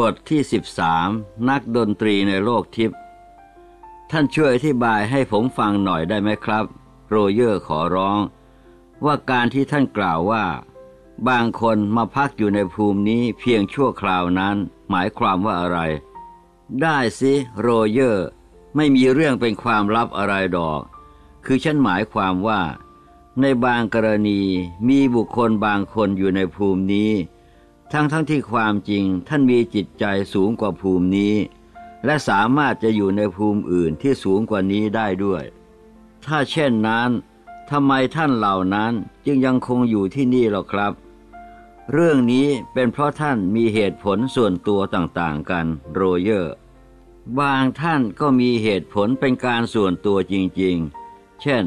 บทที่ 13 นักดนตรีในโลกทิพย์ท่านช่วยอธิบายให้ผมฟังหน่อยได้ไหมครับ โรเยอร์ขอร้อง ว่าการที่ท่านกล่าวว่า บางคนมาพักอยู่ในภูมินี้เพียงชั่วคราวนั้น หมายความว่าอะไร ได้สิโรเยอร์ ไม่มีเรื่องเป็นความลับอะไรดอก คือฉันหมายความว่า ในบางกรณีมีบุคคลบางคนอยู่ในภูมินี้ ทั้งทั้งที่ความจริงท่านมีจิตใจสูงกว่าภูมินี้ และสามารถจะอยู่ในภูมิอื่นที่สูงกว่านี้ได้ด้วย ถ้าเช่นนั้นทำไมท่านเหล่านั้นจึงยังคงอยู่ที่นี่หรอครับ เรื่องนี้เป็นเพราะท่านมีเหตุผลส่วนตัวต่างๆกัน โรเยอร์ บางท่านก็มีเหตุผลเป็นการส่วนตัวจริงๆ เช่น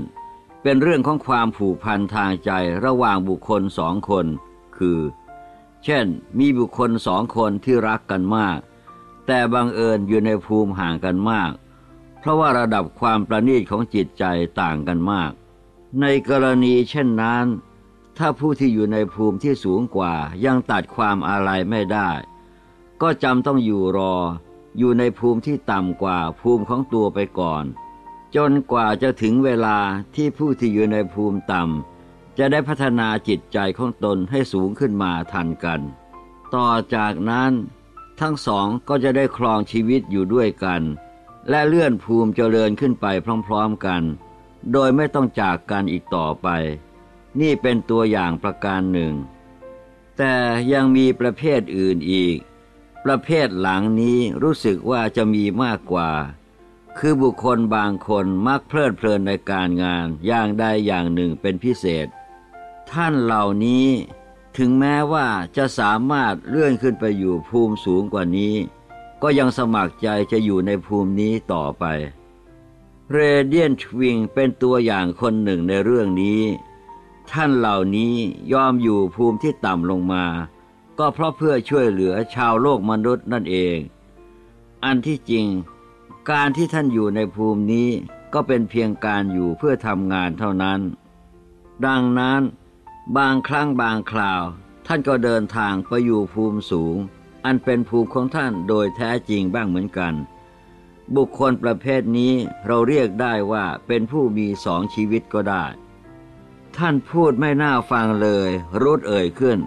เป็นเรื่องของความผูกพันทางใจระหว่างบุคคลสองคน คือ เช่น มีบุคคลสองคนที่รักกันมาก แต่บังเอิญอยู่ในภูมิห่างกันมาก เพราะว่าระดับความประณีตของจิตใจต่างกันมาก ในกรณีเช่นนั้น ถ้าผู้ที่อยู่ในภูมิที่สูงกว่ายังตัดความอาลัยไม่ได้ ก็จำต้องอยู่รอ อยู่ในภูมิที่ต่ำกว่าภูมิของตัวไปก่อน จนกว่าจะถึงเวลาที่ผู้ที่อยู่ในภูมิต่ำ จะได้พัฒนาจิตใจของตนให้สูงขึ้นมาทันกัน ต่อจากนั้น ทั้งสองก็จะได้ครองชีวิตอยู่ด้วยกัน และเลื่อนภูมิเจริญขึ้นไปพร้อมๆกัน โดยไม่ต้องจากกันอีกต่อไป นี่เป็นตัวอย่างประการหนึ่ง แต่ยังมีประเภทอื่นอีก ประเภทหลังนี้รู้สึกว่าจะมีมากกว่า คือบุคคลบางคนมักเพลิดเพลินในการงานอย่างใดอย่างหนึ่งเป็นพิเศษ ท่านเหล่านี้ถึงแม้ว่าจะสามารถเลื่อนขึ้นไปอยู่ภูมิสูงกว่านี้ ก็ยังสมัครใจจะอยู่ในภูมินี้ต่อไป เรเดียนทวิงเป็นตัวอย่างคนหนึ่งในเรื่องนี้ ท่านเหล่านี้ยอมอยู่ภูมิที่ต่ำลงมา ก็เพราะเพื่อช่วยเหลือชาวโลกมนุษย์นั่นเอง อันที่จริง การที่ท่านอยู่ในภูมินี้ก็เป็นเพียงการอยู่เพื่อทำงานเท่านั้น ดังนั้น บางครั้งบางคราว ท่านก็เดินทางไปอยู่ภูมิสูง อันเป็นภูมิของท่านโดยแท้จริงบ้างเหมือนกัน บุคคลประเภทนี้เราเรียกได้ว่าเป็นผู้มีสองชีวิตก็ได้ ท่านพูดไม่น่าฟังเลยรูดเอ่ยขึ้น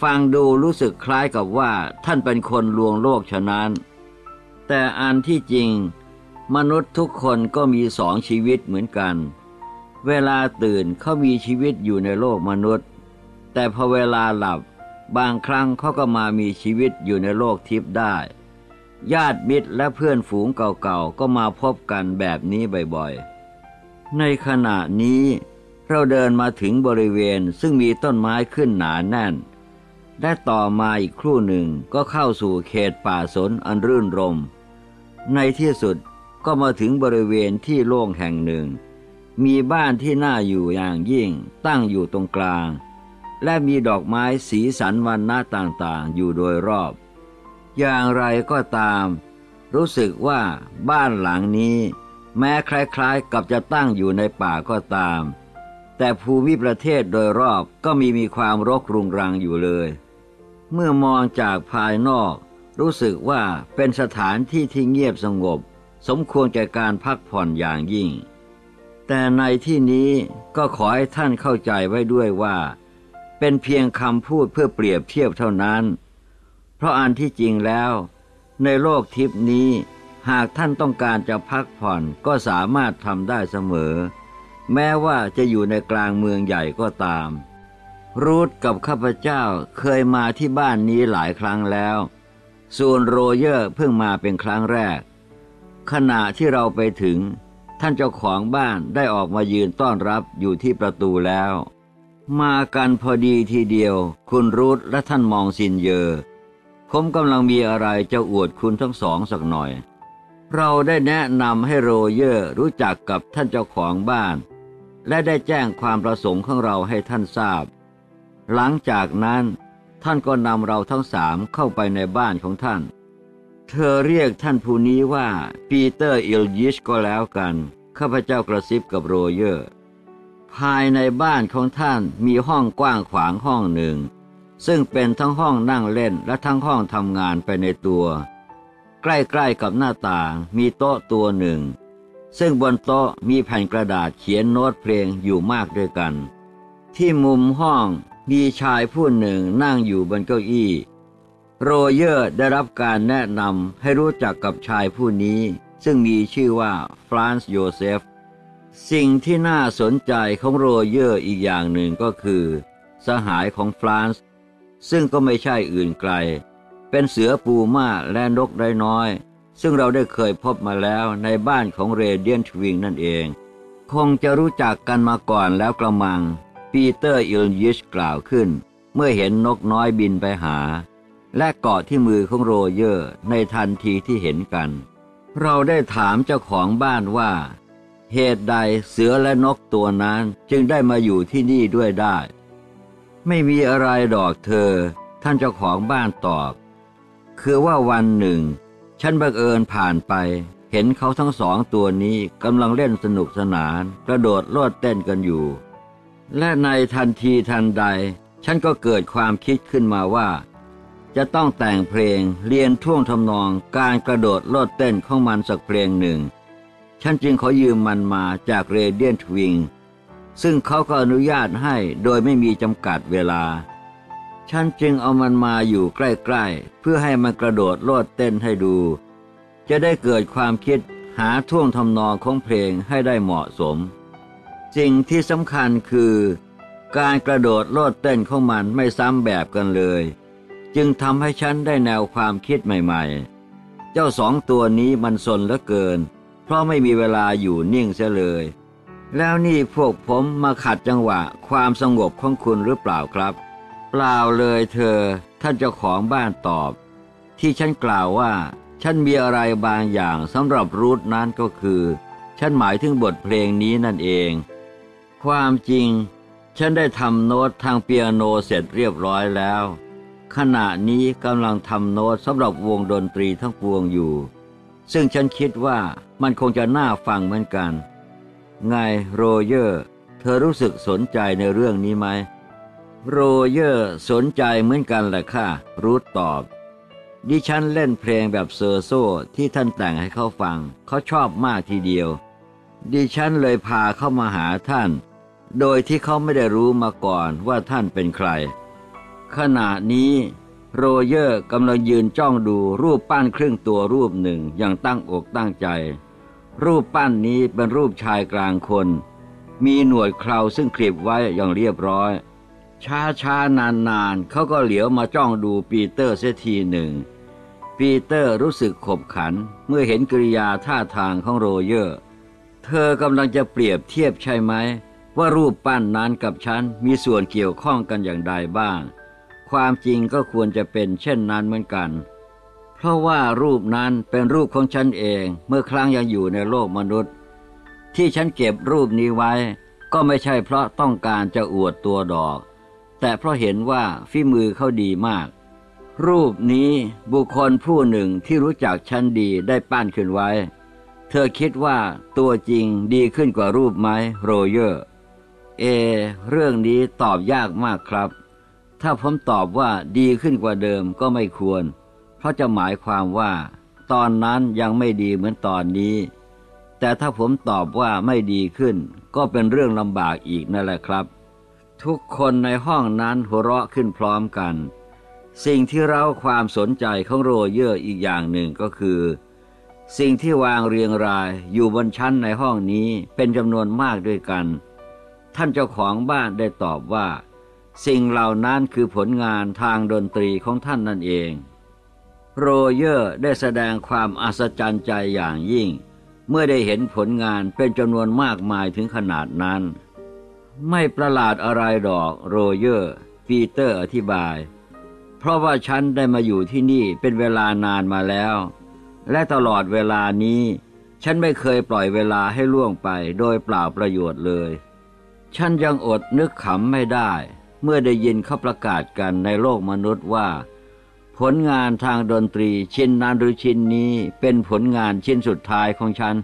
ฟังดูรู้สึกคล้ายกับว่าท่านเป็นคนลวงโลกฉะนั้น แต่อันที่จริง มนุษย์ทุกคนก็มีสองชีวิตเหมือนกัน เวลาตื่นเขามีชีวิตอยู่ในโลกมนุษย์ แต่พอเวลาหลับบางครั้งเขาก็มามีชีวิตอยู่ในโลกทิพย์ได้ ญาติมิตรและเพื่อนฝูงเก่าๆ ก็มาพบกันแบบนี้บ่อยๆ ในขณะนี้เราเดินมาถึงบริเวณซึ่งมีต้นไม้ขึ้นหนาแน่น และต่อมาอีกครู่หนึ่งก็เข้าสู่เขตป่าสนอันรื่นรม ในที่สุดก็มาถึงบริเวณที่โล่งแห่งหนึ่ง มีบ้านที่น่าอยู่อย่างยิ่งตั้งอยู่ตรงกลาง และมีดอกไม้สีสันวันณะต่างๆ อยู่โดยรอบ อย่างไรก็ตาม รู้สึกว่าบ้านหลังนี้ แม้คล้ายๆกับจะตั้งอยู่ในป่าก็ตาม แต่ภูมิประเทศโดยรอบก็มีมีความรกรุงรังอยู่เลย เมื่อมองจากภายนอก รู้สึกว่าเป็นสถานที่ที่เงียบสงบ สมควรแก่การพักผ่อนอย่างยิ่ง แต่ในที่นี้ก็ขอให้ท่านเข้าใจไว้ด้วยว่า เป็นเพียงคำพูดเพื่อเปรียบเทียบเท่านั้น เพราะอันที่จริงแล้ว ในโลกทิพนี้ หากท่านต้องการจะพักผ่อนก็สามารถทำได้เสมอ แม้ว่าจะอยู่ในกลางเมืองใหญ่ก็ตาม รูทกับข้าพเจ้าเคยมาที่บ้านนี้หลายครั้งแล้ว ส่วนโรเยอร์เพิ่งมาเป็นครั้งแรก ขณะที่เราไปถึง ท่านเจ้าของบ้านได้ออกมายืนต้อนรับอยู่ที่ประตูแล้ว มากันพอดีทีเดียว คุณรูทและท่านมองซินเยอ ผมกำลังมีอะไรจะอวดคุณทั้งสองสักหน่อย เราได้แนะนำให้โรเยอร์รู้จักกับท่านเจ้าของบ้าน และได้แจ้งความประสงค์ของเราให้ท่านทราบ หลังจากนั้นท่านก็นำเราทั้งสามเข้าไปในบ้านของท่าน เธอเรียกท่านผู้นี้ว่าปีเตอร์อิลยิชก็แล้วกัน ข้าพเจ้ากระซิบกับโรเยอร์ ภายในบ้านของท่านมีห้องกว้างขวางห้องหนึ่ง ซึ่งเป็นทั้งห้องนั่งเล่นและทั้งห้องทำงานไปในตัว ใกล้ๆกับหน้าต่างมีโต๊ะตัวหนึ่ง ซึ่งบนโต๊ะมีแผ่นกระดาษเขียนโน้ตเพลงอยู่มากด้วยกัน ที่มุมห้องมีชายผู้หนึ่งนั่งอยู่บนเก้าอี้ โรเยอร์ได้รับการแนะนำให้รู้จักกับชายผู้นี้ ซึ่งมีชื่อว่าฟรานซ์โยเซฟ สิ่งที่น่าสนใจของโรเยอร์อีกอย่างหนึ่งก็คือ สหายของฟรานซ์ซึ่งก็ไม่ใช่อื่นไกล เป็นเสือปูม่าและนกได้น้อย ซึ่งเราได้เคยพบมาแล้วในบ้านของเรเดียนทวิงนั่นเอง คงจะรู้จักกันมาก่อนแล้วกระมัง ปีเตอร์อิลยิชกล่าวขึ้น เมื่อเห็นนกน้อยบินไปหา และเกาะที่มือของโรเยอร์ในทันทีที่เห็นกัน เราได้ถามเจ้าของบ้านว่า เหตุใดเสือและนกตัวนั้นจึงได้มาอยู่ที่นี่ด้วยได้ ไม่มีอะไรดอกเธอ ท่านเจ้าของบ้านตอบ คือว่าวันหนึ่ง ฉันบังเอิญผ่านไป เห็นเขาทั้งสองตัวนี้กำลังเล่นสนุกสนาน กระโดดโลดเต้นกันอยู่ และในทันทีทันใด ฉันก็เกิดความคิดขึ้นมาว่า จะต้องแต่งเพลงเรียนท่วงทำนองการกระโดดโลดเต้นของมันสักเพลงหนึ่ง ฉันจึงขอยืมมันมาจากเรเดียนทวิงซึ่งเขาก็อนุญาตให้โดยไม่มีจำกัดเวลา ฉันจึงเอามันมาอยู่ใกล้ๆ เพื่อให้มันกระโดดโลดเต้นให้ดู จะได้เกิดความคิดหาท่วงทำนองของเพลงให้ได้เหมาะสม สิ่งที่สำคัญคือ การกระโดดโลดเต้นของมันไม่ซ้ำแบบกันเลย จึงทำให้ฉันได้แนวความคิดใหม่ๆ เจ้าสองตัวนี้มันสนเหลือเกิน เพราะไม่มีเวลาอยู่นิ่งเสียเลย แล้วนี่พวกผมมาขัดจังหวะความสงบของคุณหรือเปล่าครับ เปล่าเลยเธอ ท่านเจ้าของบ้านตอบ ที่ฉันกล่าวว่า ฉันมีอะไรบางอย่างสำหรับรูทนั้นก็คือ ฉันหมายถึงบทเพลงนี้นั่นเอง ความจริง ฉันได้ทำโน้ตทางเปียโนเสร็จเรียบร้อยแล้ว ขณะนี้กำลังทำโน้ตสำหรับวงดนตรีทั้งปวงอยู่ ซึ่งฉันคิดว่ามันคงจะน่าฟังเหมือนกัน ไงโรเยอร์ เธอรู้สึกสนใจในเรื่องนี้ไหม โรเยอร์สนใจเหมือนกันแหละค่ะ รูทตอบ ดิฉันเล่นเพลงแบบ scherzoที่ท่านแต่งให้เขาฟัง เขาชอบมากทีเดียว ดิฉันเลยพาเข้ามาหาท่าน โดยที่เขาไม่ได้รู้มาก่อนว่าท่านเป็นใคร ขณะนี้โรเยอร์กำลังยืนจ้องดูรูปปั้นครึ่งตัวรูปหนึ่งอย่างตั้งอกตั้งใจ รูปปั้นนี้เป็นรูปชายกลางคน มีหนวดเคราซึ่งคลิปไว้อย่างเรียบร้อย ช้าช้านานนานๆเขาก็เหลียวมาจ้องดูปีเตอร์เสียทีหนึ่ง ปีเตอร์รู้สึกขบขันเมื่อเห็นกริยาท่าทางของโรเยอร์ เธอกำลังจะเปรียบเทียบใช่ไหม ว่ารูปปั้นนั้นกับฉันมีส่วนเกี่ยวข้องกันอย่างใดบ้าง ความจริงก็ควรจะเป็นเช่นนั้นเหมือนกัน เพราะว่ารูปนั้นเป็นรูปของฉันเองเมื่อครั้งยังอยู่ในโลกมนุษย์ ที่ฉันเก็บรูปนี้ไว้ ก็ไม่ใช่เพราะต้องการจะอวดตัวดอก แต่เพราะเห็นว่าฝีมือเขาดีมาก รูปนี้บุคคลผู้หนึ่งที่รู้จักฉันดีได้ปั้นขึ้นไว้ เธอคิดว่าตัวจริงดีขึ้นกว่ารูปไหมโรเยอร์ เอ เรื่องนี้ตอบยากมากครับ ถ้าผมตอบว่าดีขึ้นกว่าเดิมก็ไม่ควร เพราะจะหมายความว่า ตอนนั้นยังไม่ดีเหมือนตอนนี้ แต่ถ้าผมตอบว่าไม่ดีขึ้น ก็เป็นเรื่องลำบากอีกนั่นแหละครับ ทุกคนในห้องนั้นหัวเราะขึ้นพร้อมกัน สิ่งที่เร้าความสนใจของโรเยอร์อีกอย่างหนึ่งก็คือ สิ่งที่วางเรียงรายอยู่บนชั้นในห้องนี้เป็นจำนวนมากด้วยกัน ท่านเจ้าของบ้านได้ตอบว่า สิ่งเหล่านั้นคือผลงานทางดนตรีของท่านนั่นเอง โรเยอร์ได้แสดงความอัศจรรย์ใจอย่างยิ่ง เมื่อได้เห็นผลงานเป็นจำนวนมากมายถึงขนาดนั้น ไม่ประหลาดอะไรดอกโรเยอร์ ปีเตอร์อธิบาย เพราะว่าฉันได้มาอยู่ที่นี่เป็นเวลานานมาแล้ว และตลอดเวลานี้ ฉันไม่เคยปล่อยเวลาให้ล่วงไปโดยเปล่าประโยชน์เลย ฉันยังอดนึกขำไม่ได้ เมื่อได้ยินเขาประกาศกันในโลกมนุษย์ว่า ผลงานทางดนตรีชิ้นนั้นหรือชิ้นนี้เป็นผลงานชิ้นสุดท้ายของฉัน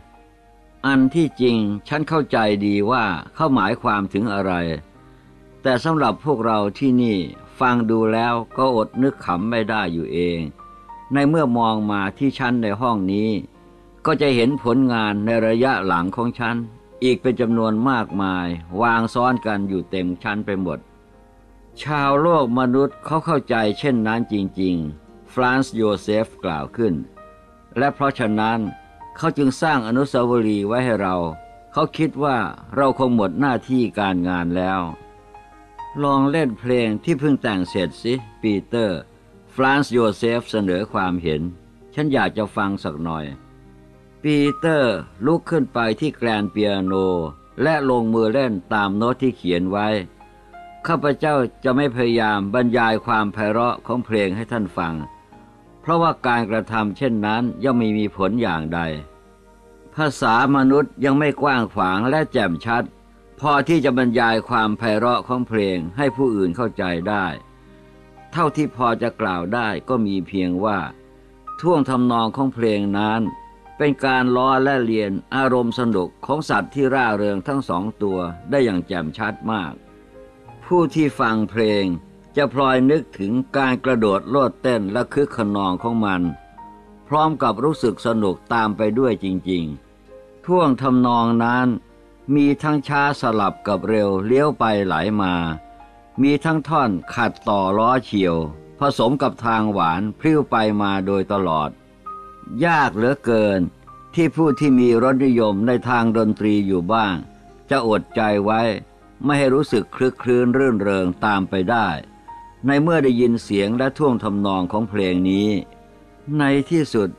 อันที่จริงฉันเข้าใจดีว่าเขาหมายความถึงอะไร แต่สำหรับพวกเราที่นี่ฟังดูแล้วก็อดนึกขำไม่ได้อยู่เอง ในเมื่อมองมาที่ชั้นในห้องนี้ ก็จะเห็นผลงานในระยะหลังของฉันอีกเป็นจำนวนมากมาย วางซ้อนกันอยู่เต็มชั้นไปหมด ชาวโลกมนุษย์เขาเข้าใจเช่นนั้นจจริง ๆ ฟรานซ์โยเซฟกล่าวขึ้น และเพราะฉะนั้นเขาจึงสร้างอนุสาวรีย์ไว้ให้เรา เขาคิดว่าเราคงหมดหน้าที่การงานแล้ว ลองเล่นเพลงที่เพิ่งแต่งเสร็จสิ ปีเตอร์ ฟรานซ์โยเซฟเสนอความเห็น ฉันอยากจะฟังสักหน่อย ปีเตอร์ลุกขึ้นไปที่แกรนด์เปียโน และลงมือเล่นตามโน้ตที่เขียนไว้ ข้าพเจ้าจะไม่พยายามบรรยายความไพเราะของเพลงให้ท่านฟัง เพราะว่าการกระทำเช่นนั้นย่อมไม่มีผลอย่างใด ภาษามนุษย์ยังไม่กว้างขวางและแจ่มชัด พอที่จะบรรยายความไพเราะของเพลงให้ผู้อื่นเข้าใจได้ เท่าที่พอจะกล่าวได้ก็มีเพียงว่า ท่วงทำนองของเพลงนั้น เป็นการล้อและเลียนอารมณ์สนุกของสัตว์ที่ร่าเริงทั้งสองตัวได้อย่างแจ่มชัดมาก ผู้ที่ฟังเพลงจะพลอยนึกถึงการกระโดดโลดเต้นและคึกขนองของมัน พร้อมกับรู้สึกสนุกตามไปด้วยจริงๆ ท่วงทำนองนั้นมีทั้งช้าสลับกับเร็วเลี้ยวไปไหลมา มีทั้งท่อนขัดต่อล้อเฉียว ผสมกับทางหวานพลิ้วไปมาโดยตลอด ยากเหลือเกินที่ผู้ที่มีรสนิยมในทางดนตรีอยู่บ้าง จะอดใจไว้ ไม่ให้รู้สึกคลึกคลื้นรื่นเริงตามไปได้ ในเมื่อได้ยินเสียงและท่วงทำนองของเพลงนี้ ในที่สุด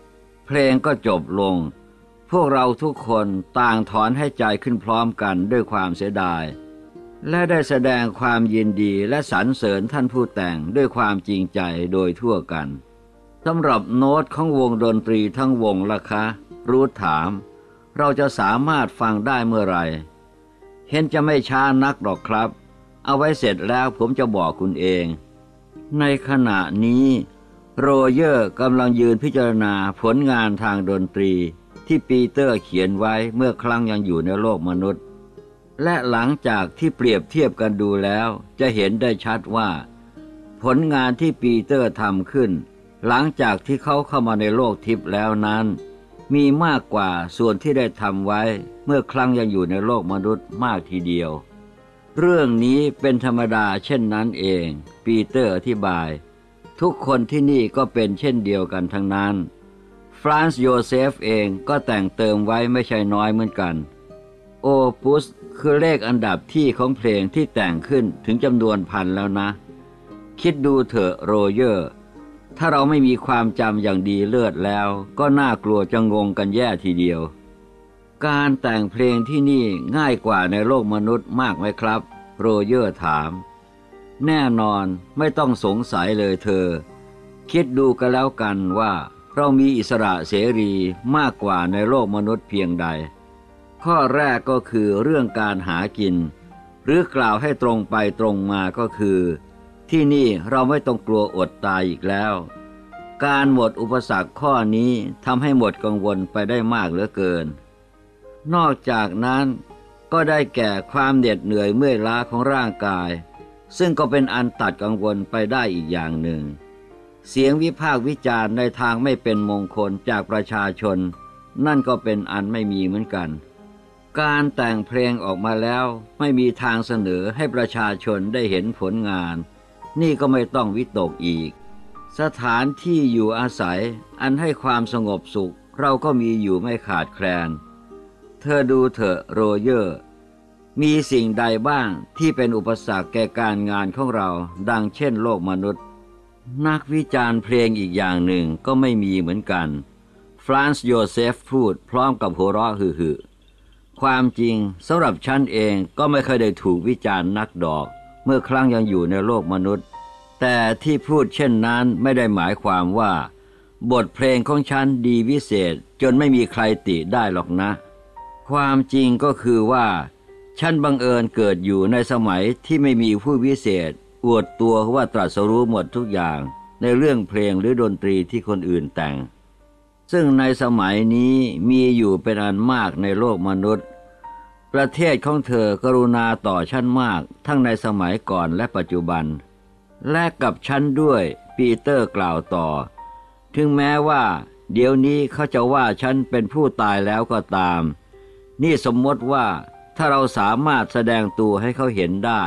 เพลงก็จบลง พวกเราทุกคนต่างถอนให้ใจขึ้นพร้อมกันด้วยความเสียดาย และได้แสดงความยินดีและสรรเสริญท่านผู้แต่งด้วยความจริงใจโดยทั่วกันสำหรับโน้ตของวงดนตรีทั้งวงล่ะคะ รูทถาม เราจะสามารถฟังได้เมื่อไหร่ เห็นจะไม่ช้านักหรอกครับ เอาไว้เสร็จแล้วผมจะบอกคุณเอง ในขณะนี้ โรเยอร์กำลังยืนพิจารณาผลงานทางดนตรี ที่ปีเตอร์เขียนไว้เมื่อครั้งยังอยู่ในโลกมนุษย์ และหลังจากที่เปรียบเทียบกันดูแล้ว จะเห็นได้ชัดว่า ผลงานที่ปีเตอร์ทำขึ้น หลังจากที่เขาเข้ามาในโลกทิพย์แล้วนั้น มีมากกว่าส่วนที่ได้ทำไว้เมื่อครั้งยังอยู่ในโลกมนุษย์มากทีเดียว เรื่องนี้เป็นธรรมดาเช่นนั้นเอง ปีเตอร์อธิบาย ทุกคนที่นี่ก็เป็นเช่นเดียวกันทั้งนั้น ฟรานซ์โยเซฟเองก็แต่งเติมไว้ไม่ใช่น้อยเหมือนกัน opus คือเลขอันดับที่ของเพลงที่แต่งขึ้นถึงจำนวนพันแล้วนะ คิดดูเถอะโรเยอร์ ถ้าเราไม่มีความจำอย่างดีเลิศแล้ว ก็น่ากลัวจะงงกันแย่ทีเดียว การแต่งเพลงที่นี่ง่ายกว่าในโลกมนุษย์มากไหมครับ โรเยอร์ถาม แน่นอนไม่ต้องสงสัยเลยเธอ คิดดูกันแล้วกันว่า เรามีอิสระเสรีมากกว่าในโลกมนุษย์เพียงใด ข้อแรกก็คือเรื่องการหากิน หรือกล่าวให้ตรงไปตรงมาก็คือ ที่นี่เราไม่ต้องกลัวอดตายอีกแล้ว การหมดอุปสรรคข้อนี้ทำให้หมดกังวลไปได้มากเหลือเกิน นอกจากนั้นก็ได้แก่ความเหน็ดเหนื่อยเมื่อยล้าของร่างกาย ซึ่งก็เป็นอันตัดกังวลไปได้อีกอย่างหนึ่ง เสียงวิพากษ์วิจารณ์ในทางไม่เป็นมงคลจากประชาชน นั่นก็เป็นอันไม่มีเหมือนกัน การแต่งเพลงออกมาแล้วไม่มีทางเสนอให้ประชาชนได้เห็นผลงาน นี่ก็ไม่ต้องวิตกอีก สถานที่อยู่อาศัยอันให้ความสงบสุข เราก็มีอยู่ไม่ขาดแคลน เธอดูเถอะโรเยอร์ มีสิ่งใดบ้างที่เป็นอุปสรรคแก่การงานของเราดังเช่นโลกมนุษย์ นักวิจารณ์เพลงอีกอย่างหนึ่งก็ไม่มีเหมือนกันฟรานซ์โยเซฟพูดพร้อมกับหัวเราะฮือๆความจริงสำหรับฉันเองก็ไม่เคยได้ถูกวิจารณ์นักดอก เมื่อครั้งยังอยู่ในโลกมนุษย์ แต่ที่พูดเช่นนั้นไม่ได้หมายความว่า บทเพลงของฉันดีวิเศษจนไม่มีใครติได้หรอกนะ ความจริงก็คือว่าฉันบังเอิญเกิดอยู่ในสมัยที่ไม่มีผู้วิเศษ อวดตัวว่าตรัสรู้หมดทุกอย่างในเรื่องเพลงหรือดนตรีที่คนอื่นแต่ง ซึ่งในสมัยนี้มีอยู่เป็นอันมากในโลกมนุษย์ ประเทศของเธอกรุณาต่อฉันมากทั้งในสมัยก่อนและปัจจุบัน และกับฉันด้วยปีเตอร์กล่าวต่อ ถึงแม้ว่า เดี๋ยวนี้เขาจะว่าฉันเป็นผู้ตายแล้วก็ตาม นี่สมมติว่าถ้าเราสามารถแสดงตัวให้เขาเห็นได้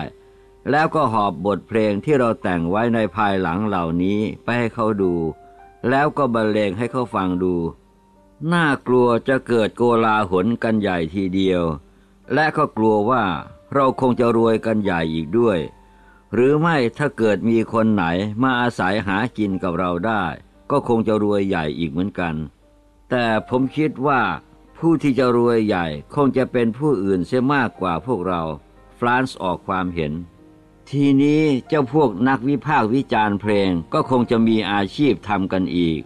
แล้วก็หอบบทเพลงที่เราแต่งไว้ในภายหลังเหล่านี้ไปให้เขาดู แล้วก็บรรเลงให้เขาฟังดู น่ากลัวจะเกิดโกลาหลกันใหญ่ทีเดียว และก็กลัวว่าเราคงจะรวยกันใหญ่อีกด้วย หรือไม่ถ้าเกิดมีคนไหนมาอาศัยหากินกับเราได้ ก็คงจะรวยใหญ่อีกเหมือนกัน แต่ผมคิดว่าผู้ที่จะรวยใหญ่คงจะเป็นผู้อื่นเสียมากกว่าพวกเราฟรานซ์ออกความเห็น ทีนี้เจ้าพวกนักวิพากษ์วิจารณ์เพลงก็คงจะมีอาชีพทำกันอีก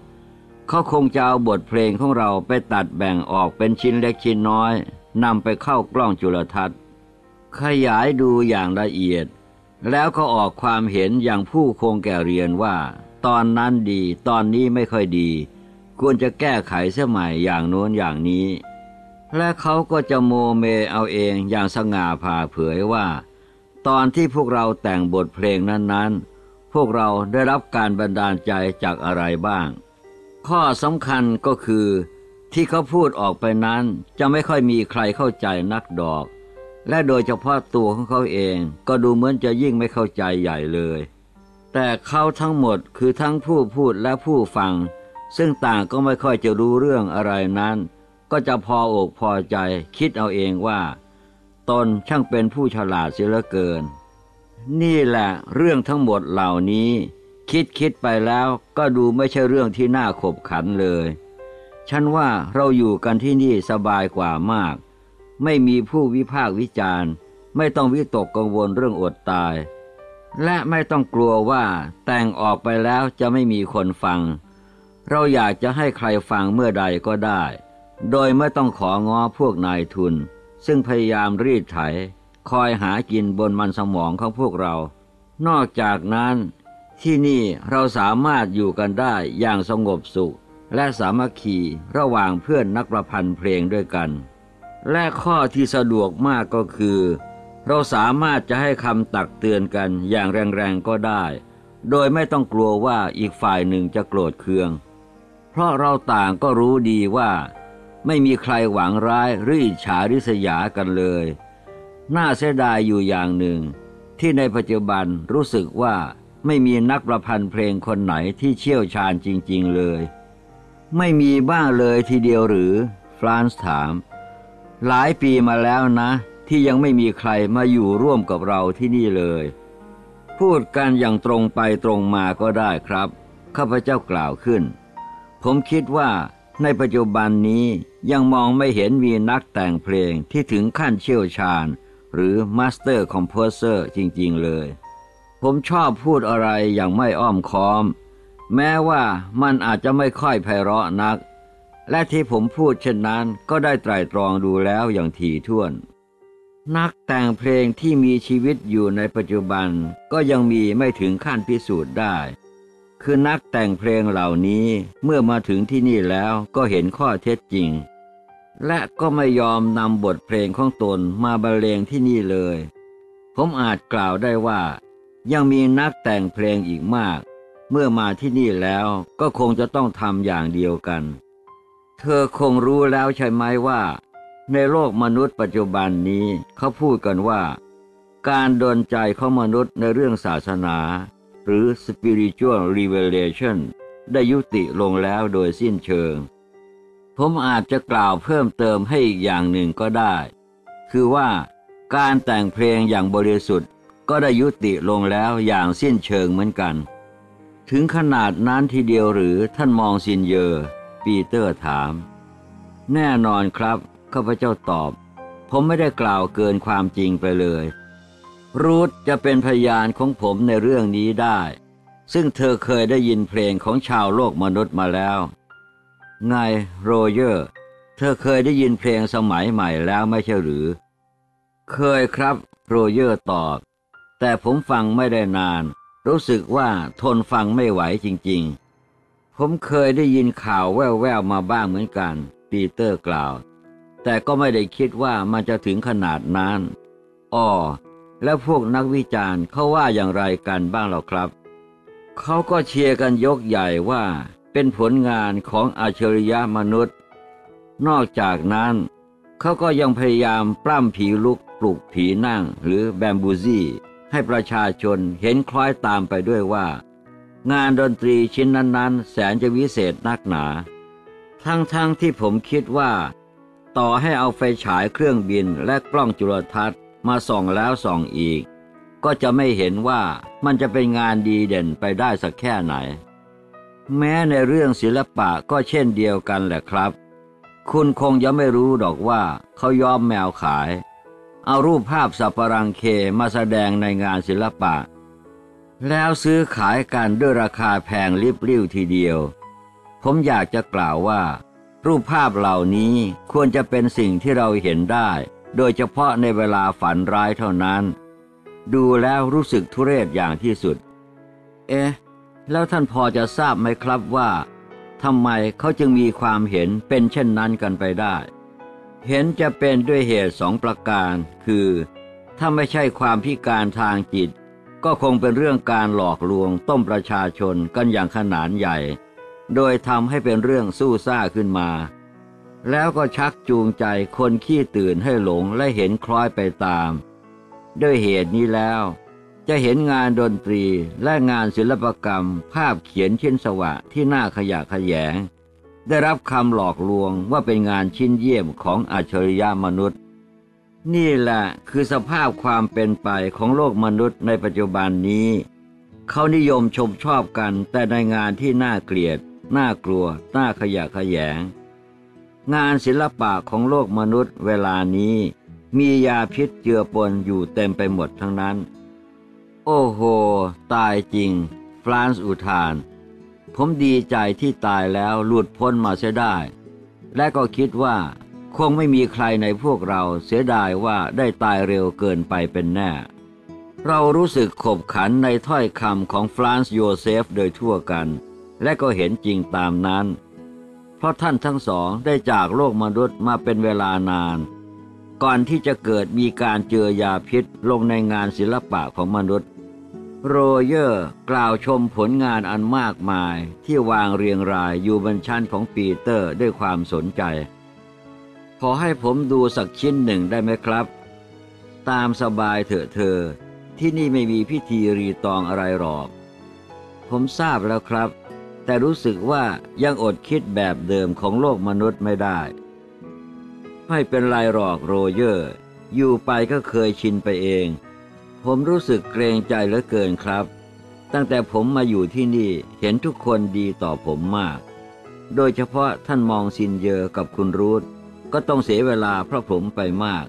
เขาคงจะเอาบทเพลงของเราไปตัดแบ่งออกเป็นชิ้นเล็กชิ้นน้อย นำไปเข้ากล้องจุลทรรศน์ ขยายดูอย่างละเอียด แล้วก็ออกความเห็นอย่างผู้คงแก่เรียนว่า ตอนนั้นดีตอนนี้ไม่ค่อยดี ควรจะแก้ไขเสียใหม่อย่างโน้นอย่างนี้ และเขาก็จะโมเมเอาเองอย่างสง่าผ่าเผยว่า ตอนที่พวกเราแต่งบทเพลงนั้นๆ พวกเราได้รับการบันดาลใจจากอะไรบ้าง ข้อสำคัญก็คือ ที่เขาพูดออกไปนั้นจะไม่ค่อยมีใครเข้าใจนักดอก และโดยเฉพาะตัวของเขาเองก็ดูเหมือนจะยิ่งไม่เข้าใจใหญ่เลย แต่เขาทั้งหมดคือทั้งผู้พูดและผู้ฟัง ซึ่งต่างก็ไม่ค่อยจะรู้เรื่องอะไรนั้น ก็จะพออกพอใจคิดเอาเองว่า ตนช่างเป็นผู้ฉลาดเสียเหลือเกิน นี่แหละเรื่องทั้งหมดเหล่านี้ คิดคิดไปแล้วก็ดูไม่ใช่เรื่องที่น่าขบขันเลย ฉันว่าเราอยู่กันที่นี่สบายกว่ามาก ไม่มีผู้วิพากษ์วิจารณ์ ไม่ต้องวิตกกังวลเรื่องอดตาย และไม่ต้องกลัวว่าแต่งออกไปแล้วจะไม่มีคนฟัง เราอยากจะให้ใครฟังเมื่อใดก็ได้ โดยไม่ต้องของอพวกนายทุน ซึ่งพยายามรีดไถ คอยหากินบนมันสมองของพวกเรา นอกจากนั้นที่นี่เราสามารถอยู่กันได้อย่างสงบสุข และสามัคคีระหว่างเพื่อนนักประพันธ์เพลงด้วยกัน และข้อที่สะดวกมากก็คือ เราสามารถจะให้คำตักเตือนกันอย่างแรงๆก็ได้ โดยไม่ต้องกลัวว่าอีกฝ่ายหนึ่งจะโกรธเคือง เพราะเราต่างก็รู้ดีว่า ไม่มีใครหวังร้ายหรืออิจฉาริษยากันเลย น่าเสียดายอยู่อย่างหนึ่ง ที่ในปัจจุบันรู้สึกว่าไม่มีนักประพันธ์เพลงคนไหนที่เชี่ยวชาญจริง ๆ เลย ไม่มีบ้างเลยทีเดียวหรือ ฟรานซ์ถาม หลายปีมาแล้วนะ ที่ยังไม่มีใครมาอยู่ร่วมกับเราที่นี่เลย พูดกันอย่างตรงไปตรงมาก็ได้ครับ ข้าพเจ้ากล่าวขึ้น ผมคิดว่าในปัจจุบันนี้ยังมองไม่เห็นมีนักแต่งเพลงที่ถึงขั้นเชี่ยวชาญ หรือ master composer จริง ๆ เลย ผมชอบพูดอะไรอย่างไม่อ้อมค้อม แม้ว่ามันอาจจะไม่ค่อยไพเราะนัก และที่ผมพูดเช่นนั้นก็ได้ไตร่ตรองดูแล้วอย่างถี่ถ้วน นักแต่งเพลงที่มีชีวิตอยู่ในปัจจุบันก็ยังมีไม่ถึงขั้นพิสูจน์ได้ คือนักแต่งเพลงเหล่านี้เมื่อมาถึงที่นี่แล้วก็เห็นข้อเท็จจริง และก็ไม่ยอมนำบทเพลงของตนมาบรรเลงที่นี่เลย ผมอาจกล่าวได้ว่า ยังมีนักแต่งเพลงอีกมาก เมื่อมาที่นี่แล้วก็คงจะต้องทำอย่างเดียวกัน เธอคงรู้แล้วใช่ไหมว่า ในโลกมนุษย์ปัจจุบันนี้เขาพูดกันว่า การดนใจของมนุษย์ในเรื่องศาสนา หรือ spiritual revelation ได้ยุติลงแล้วโดยสิ้นเชิง ผมอาจจะกล่าวเพิ่มเติมให้อีกอย่างหนึ่งก็ได้ คือว่าการแต่งเพลงอย่างบริสุทธิ์ก็ได้ยุติลงแล้วอย่างสิ้นเชิงเหมือนกัน ถึงขนาดนั้นทีเดียวหรือท่านมองซินเยอร์ ปีเตอร์ถาม แน่นอนครับ ข้าพเจ้าตอบ ผมไม่ได้กล่าวเกินความจริงไปเลย รูทจะเป็นพยานของผมในเรื่องนี้ได้ ซึ่งเธอเคยได้ยินเพลงของชาวโลกมนุษย์มาแล้ว ไงโรเยอร์ เธอเคยได้ยินเพลงสมัยใหม่แล้วไม่ใช่หรือ เคยครับ โรเยอร์ตอบ แต่ผมฟังไม่ได้นาน รู้สึกว่าทนฟังไม่ไหวจริงๆ ผมเคยได้ยินข่าวแว่วๆมาบ้างเหมือนกัน ปีเตอร์กล่าว แต่ก็ไม่ได้คิดว่ามันจะถึงขนาดนั้นอ้อแล้วพวกนักวิจารณ์เขาว่าอย่างไรกันบ้างหรอครับ เขาก็เชียร์กันยกใหญ่ว่าเป็นผลงานของอัจฉริยะมนุษย์ นอกจากนั้นเขาก็ยังพยายามปล้ำผีลุกปลุกผีนั่งหรือแบมบูซี่ ให้ประชาชนเห็นคล้อยตามไปด้วยว่า งานดนตรีชิ้นนั้นๆ แสนจะวิเศษนักหนา ทั้งๆทที่ผมคิดว่า ต่อให้เอาไฟฉายเครื่องบินและกล้องจุลทรรศน์มาส่องแล้วส่องอีก ก็จะไม่เห็นว่ามันจะเป็นงานดีเด่นไปได้สักแค่ไหน แม้ในเรื่องศิลปะก็เช่นเดียวกันแหละครับ คุณคงยังไม่รู้ดอกว่าเขายอมแมวขาย เอารูปภาพสัปรังเคมาแสดงในงานศิลปะ แล้วซื้อขายกันด้วยราคาแพงริบลิ่วทีเดียว ผมอยากจะกล่าวว่า รูปภาพเหล่านี้ควรจะเป็นสิ่งที่เราเห็นได้ โดยเฉพาะในเวลาฝันร้ายเท่านั้น ดูแล้วรู้สึกทุเรศอย่างที่สุด เอ๊ะ แล้วท่านพอจะทราบไหมครับว่าทำไมเขาจึงมีความเห็นเป็นเช่นนั้นกันไปได้ เห็นจะเป็นด้วยเหตุสองประการ คือ ถ้าไม่ใช่ความพิการทางจิต ก็คงเป็นเรื่องการหลอกลวงต้มประชาชนกันอย่างขนาดใหญ่ โดยทำให้เป็นเรื่องสู้ซ่าขึ้นมา แล้วก็ชักจูงใจคนขี้ตื่นให้หลงและเห็นคล้อยไปตาม ด้วยเหตุนี้แล้ว จะเห็นงานดนตรีและงานศิลปกรรม ภาพเขียนเชิ้นสวะที่น่าขยะขยง ได้รับคำหลอกลวงว่าเป็นงานชิ้นเยี่ยมของอัจฉริยะมนุษย์ นี่แหละคือสภาพความเป็นไปของโลกมนุษย์ในปัจจุบันนี้ เขานิยมชมชอบกันแต่ในงานที่น่าเกลียด น่ากลัว น่าขยะขยง งานศิลปะของโลกมนุษย์เวลานี้ มียาพิษเจือปนอยู่เต็มไปหมดทั้งนั้น โอ้โห ตายจริง ฟรานซ์อุทาน ผมดีใจที่ตายแล้วหลุดพ้นมาเสียได้ และก็คิดว่า คงไม่มีใครในพวกเราเสียดายว่าได้ตายเร็วเกินไปเป็นแน่ เรารู้สึกขบขันในถ้อยคำของฟรานซ์โยเซฟโดยทั่วกัน และก็เห็นจริงตามนั้น เพราะท่านทั้งสองได้จากโลกมนุษย์มาเป็นเวลานาน ก่อนที่จะเกิดมีการเจือยาพิษลงในงานศิลปะของมนุษย์ โรเยอร์กล่าวชมผลงานอันมากมายที่วางเรียงรายอยู่บนชั้นของปีเตอร์ด้วยความสนใจ ขอให้ผมดูสักชิ้นหนึ่งได้ไหมครับ ตามสบายเถอะเธอ ที่นี่ไม่มีพิธีรีตองอะไรหรอก ผมทราบแล้วครับ แต่รู้สึกว่ายังอดคิดแบบเดิมของโลกมนุษย์ไม่ได้ ไม่เป็นไรหรอกโรเยอร์ อยู่ไปก็เคยชินไปเอง ผมรู้สึกเกรงใจเหลือเกินครับ ตั้งแต่ผมมาอยู่ที่นี่เห็นทุกคนดีต่อผมมาก โดยเฉพาะท่าน Monsignor กับคุณรูทก็ต้องเสียเวลาเพราะผมไปมาก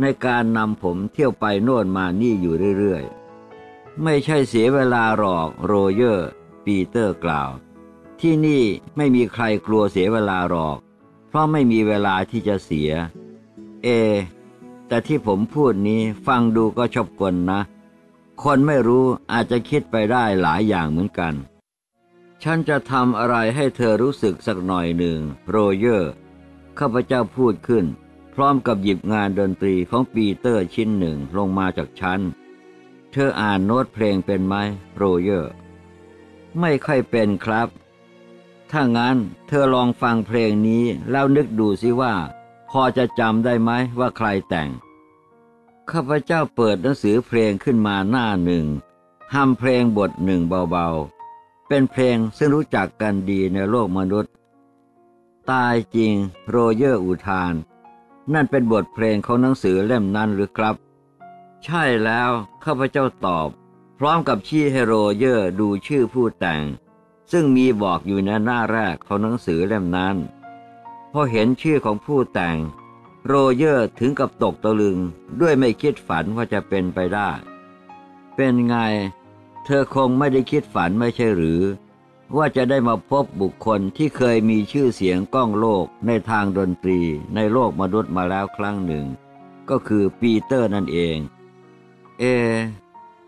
ในการนำผมเที่ยวไปโน่นมานี่อยู่เรื่อยๆ ไม่ใช่เสียเวลาหรอกโรเยอร์ ปีเตอร์กล่าว ที่นี่ไม่มีใครกลัวเสียเวลาหรอก เพราะไม่มีเวลาที่จะเสีย เอ แต่ที่ผมพูดนี้ฟังดูก็ชอบกลนะ คนไม่รู้อาจจะคิดไปได้หลายอย่างเหมือนกัน ฉันจะทำอะไรให้เธอรู้สึกสักหน่อยหนึ่ง โรเยอร์ ข้าพเจ้าพูดขึ้น พร้อมกับหยิบงานดนตรีของปีเตอร์ชิ้นหนึ่งลงมาจากชั้น เธออ่านโน้ตเพลงเป็นไหมโรเยอร์ ไม่ค่อยเป็นครับ ถ้างั้นเธอลองฟังเพลงนี้แล้วนึกดูสิว่า พอจะจำได้ไหมว่าใครแต่ง ข้าพเจ้าเปิดหนังสือเพลงขึ้นมาหน้าหนึ่งฮัมเพลงบทหนึ่งเบาๆ เป็นเพลงซึ่งรู้จักกันดีในโลกมนุษย์ ตายจริงโรเยอร์อุทาน นั่นเป็นบทเพลงของหนังสือเล่มนั้นหรือครับ ใช่แล้วข้าพเจ้าตอบ พร้อมกับชี้ให้โรเยอร์ดูชื่อผู้แต่ง ซึ่งมีบอกอยู่ในหน้าแรกของหนังสือเล่มนั้น พอเห็นชื่อของผู้แต่ง โรเยอร์ถึงกับตกตะลึงด้วยไม่คิดฝันว่าจะเป็นไปได้ เป็นไง เธอคงไม่ได้คิดฝันไม่ใช่หรือ ว่าจะได้มาพบบุคคลที่เคยมีชื่อเสียงก้องโลกในทางดนตรีในโลกมนุษย์มาแล้วครั้งหนึ่ง ก็คือปีเตอร์นั่นเอง เอ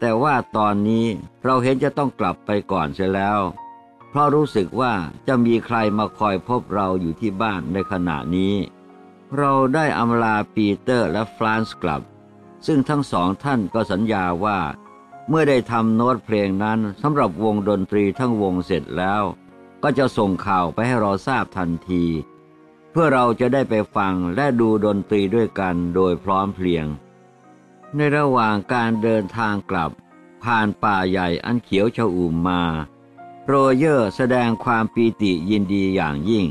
แต่ว่าตอนนี้เราเห็นจะต้องกลับไปก่อนเสียแล้ว เพราะรู้สึกว่าจะมีใครมาคอยพบเราอยู่ที่บ้านในขณะนี้ เราได้อำลาปีเตอร์และฟรานซ์กลับ ซึ่งทั้งสองท่านก็สัญญาว่า เมื่อได้ทำโน้ตเพลงนั้นสำหรับวงดนตรีทั้งวงเสร็จแล้ว ก็จะส่งข่าวไปให้เราทราบทันที เพื่อเราจะได้ไปฟังและดูดนตรีด้วยกันโดยพร้อมเพรียง ในระหว่างการเดินทางกลับ ผ่านป่าใหญ่อันเขียวชอุ่มมา โรเยอร์แสดงความปีติยินดีอย่างยิ่ง